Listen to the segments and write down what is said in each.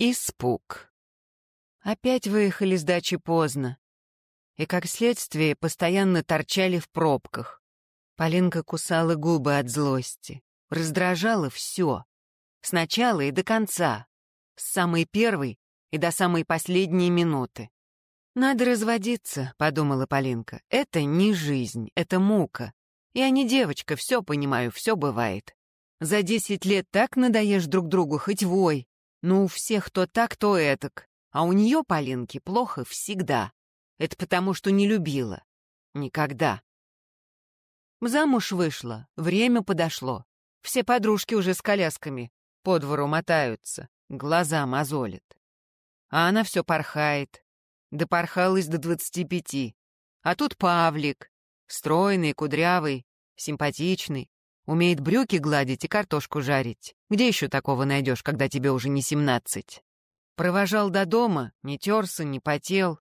Испуг. Опять выехали с дачи поздно. И, как следствие, постоянно торчали в пробках. Полинка кусала губы от злости. Раздражало все. Сначала и до конца. С самой первой и до самой последней минуты. «Надо разводиться», — подумала Полинка. «Это не жизнь, это мука. Я не девочка, все понимаю, все бывает. За десять лет так надоешь друг другу, хоть вой. Ну, у всех то так, то этак. А у нее, Полинки, плохо всегда. Это потому, что не любила. Никогда. Замуж вышла, время подошло. Все подружки уже с колясками по двору мотаются, глаза мозолят. А она все порхает. Допорхалась до двадцати пяти. А тут Павлик, стройный, кудрявый, симпатичный, Умеет брюки гладить и картошку жарить. Где еще такого найдешь, когда тебе уже не семнадцать? Провожал до дома, не терся, не потел.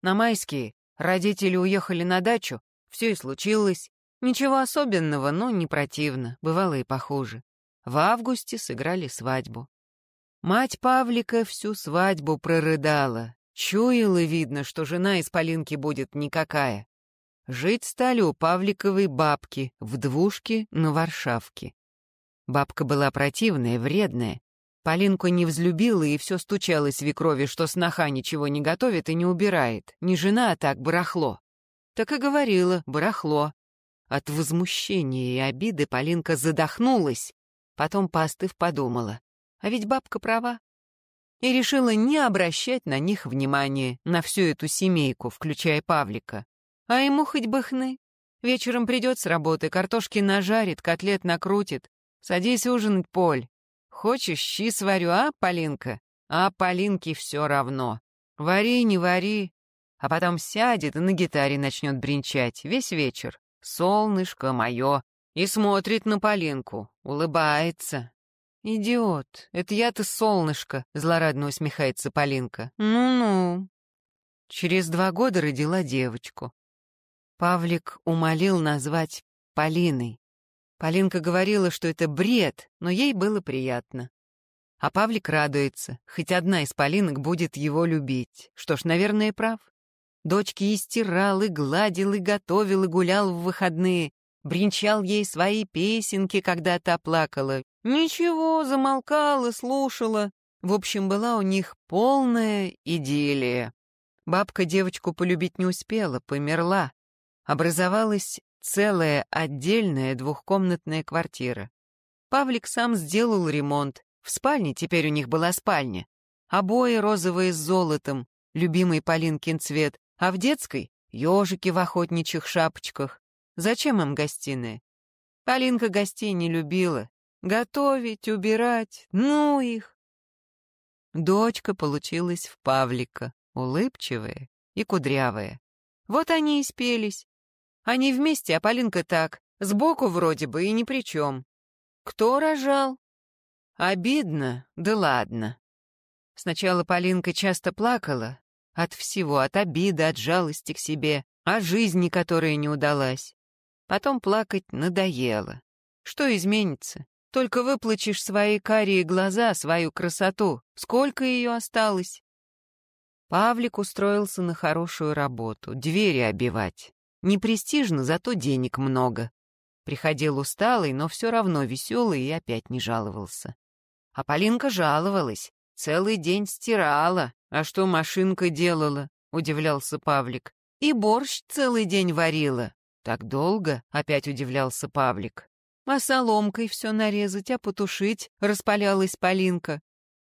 На майские родители уехали на дачу, все и случилось. Ничего особенного, но не противно, бывало и похуже. В августе сыграли свадьбу. Мать Павлика всю свадьбу прорыдала. Чуяла, видно, что жена из Полинки будет никакая. Жить стали у Павликовой бабки в двушке на Варшавке. Бабка была противная, вредная. Полинку не взлюбила и все стучало свекрови, что сноха ничего не готовит и не убирает. Не жена, а так барахло. Так и говорила, барахло. От возмущения и обиды Полинка задохнулась, потом, поостыв, подумала. А ведь бабка права. И решила не обращать на них внимания, на всю эту семейку, включая Павлика. А ему хоть бы хны. Вечером придет с работы, картошки нажарит, котлет накрутит. Садись ужинать, Поль. Хочешь, щи сварю, а, Полинка? А Полинке все равно. Вари, не вари. А потом сядет и на гитаре начнет бренчать весь вечер. Солнышко мое. И смотрит на Полинку, улыбается. «Идиот, это я-то солнышко», — злорадно усмехается Полинка. «Ну-ну». Через два года родила девочку. Павлик умолил назвать Полиной. Полинка говорила, что это бред, но ей было приятно. А Павлик радуется, хоть одна из Полинок будет его любить. Что ж, наверное, прав. Дочки и стирал, и гладил, и готовил, и гулял в выходные. Бринчал ей свои песенки, когда та плакала. Ничего, замолкала, слушала. В общем, была у них полная идиллия. Бабка девочку полюбить не успела, померла образовалась целая отдельная двухкомнатная квартира. Павлик сам сделал ремонт. В спальне теперь у них была спальня. Обои розовые с золотом, любимый Полинкин цвет, а в детской — ежики в охотничьих шапочках. Зачем им гостиная? Полинка гостей не любила. Готовить, убирать, ну их. Дочка получилась в Павлика, улыбчивая и кудрявая. Вот они и спелись. Они вместе, а Полинка так, сбоку вроде бы и ни при чем. Кто рожал? Обидно, да ладно. Сначала Полинка часто плакала. От всего, от обиды, от жалости к себе, о жизни, которая не удалась. Потом плакать надоело. Что изменится? Только выплачешь свои карие глаза, свою красоту. Сколько ее осталось? Павлик устроился на хорошую работу, двери обивать. Не престижно, зато денег много. Приходил усталый, но все равно веселый и опять не жаловался. А Полинка жаловалась, целый день стирала. А что машинка делала? Удивлялся Павлик. И борщ целый день варила. Так долго? Опять удивлялся Павлик. А соломкой все нарезать, а потушить, распалялась Полинка.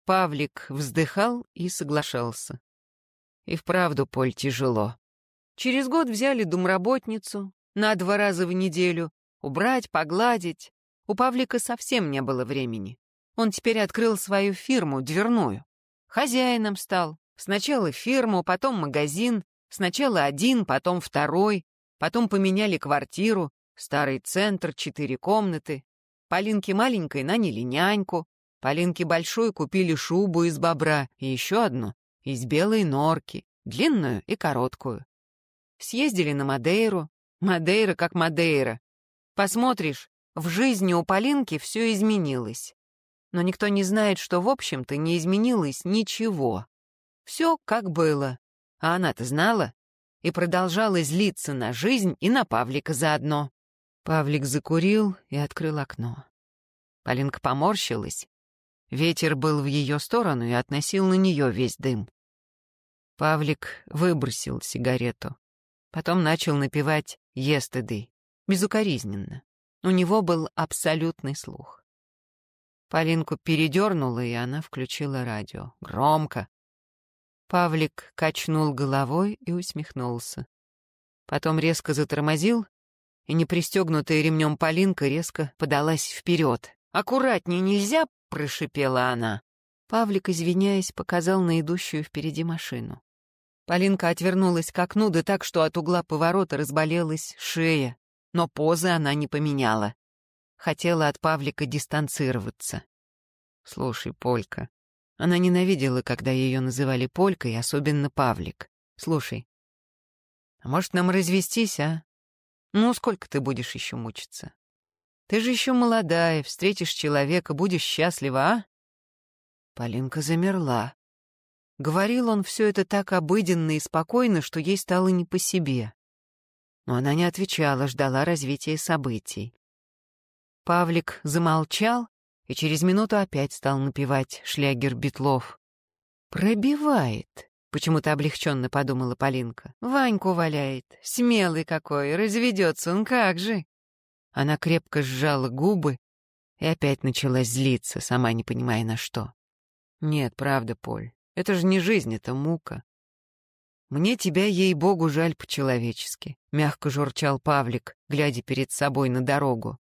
Павлик вздыхал и соглашался. И вправду, Поль, тяжело. Через год взяли домработницу на два раза в неделю, убрать, погладить. У Павлика совсем не было времени. Он теперь открыл свою фирму, дверную. Хозяином стал. Сначала фирму, потом магазин, сначала один, потом второй, потом поменяли квартиру, старый центр, четыре комнаты. Полинке маленькой наняли няньку, Полинке большой купили шубу из бобра и еще одну из белой норки, длинную и короткую. Съездили на Мадейру. Мадейра как Мадейра. Посмотришь, в жизни у Полинки все изменилось. Но никто не знает, что, в общем-то, не изменилось ничего. Все как было. А она-то знала и продолжала злиться на жизнь и на Павлика заодно. Павлик закурил и открыл окно. Полинка поморщилась. Ветер был в ее сторону и относил на нее весь дым. Павлик выбросил сигарету. Потом начал напевать «Естеды», безукоризненно. У него был абсолютный слух. Полинку передернула, и она включила радио. Громко. Павлик качнул головой и усмехнулся. Потом резко затормозил, и непристегнутая ремнем Полинка резко подалась вперед. «Аккуратнее нельзя!» — прошипела она. Павлик, извиняясь, показал на идущую впереди машину. Полинка отвернулась к окну, да так, что от угла поворота разболелась шея, но позы она не поменяла. Хотела от Павлика дистанцироваться. «Слушай, Полька». Она ненавидела, когда ее называли Полькой, особенно Павлик. «Слушай, а может нам развестись, а? Ну, сколько ты будешь еще мучиться? Ты же еще молодая, встретишь человека, будешь счастлива, а?» Полинка замерла. Говорил он все это так обыденно и спокойно, что ей стало не по себе. Но она не отвечала, ждала развития событий. Павлик замолчал и через минуту опять стал напевать шлягер Бетлов. «Пробивает», — почему-то облегченно подумала Полинка. «Ваньку валяет, смелый какой, разведется он как же». Она крепко сжала губы и опять начала злиться, сама не понимая на что. «Нет, правда, Поль, это же не жизнь, это мука. Мне тебя, ей-богу, жаль по-человечески», — мягко журчал Павлик, глядя перед собой на дорогу.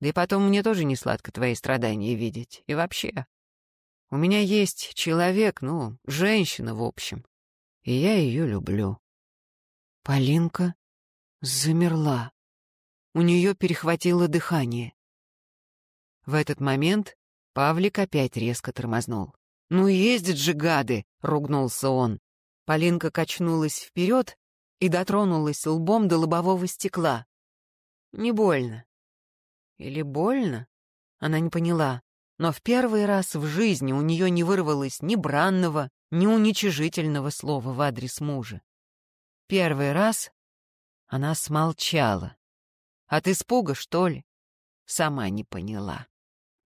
Да и потом мне тоже не сладко твои страдания видеть. И вообще, у меня есть человек, ну, женщина, в общем. И я ее люблю. Полинка замерла. У нее перехватило дыхание. В этот момент Павлик опять резко тормознул. «Ну ездят же гады!» — ругнулся он. Полинка качнулась вперед и дотронулась лбом до лобового стекла. «Не больно. Или больно? Она не поняла. Но в первый раз в жизни у нее не вырвалось ни бранного, ни уничижительного слова в адрес мужа. Первый раз она смолчала. От испуга, что ли? Сама не поняла.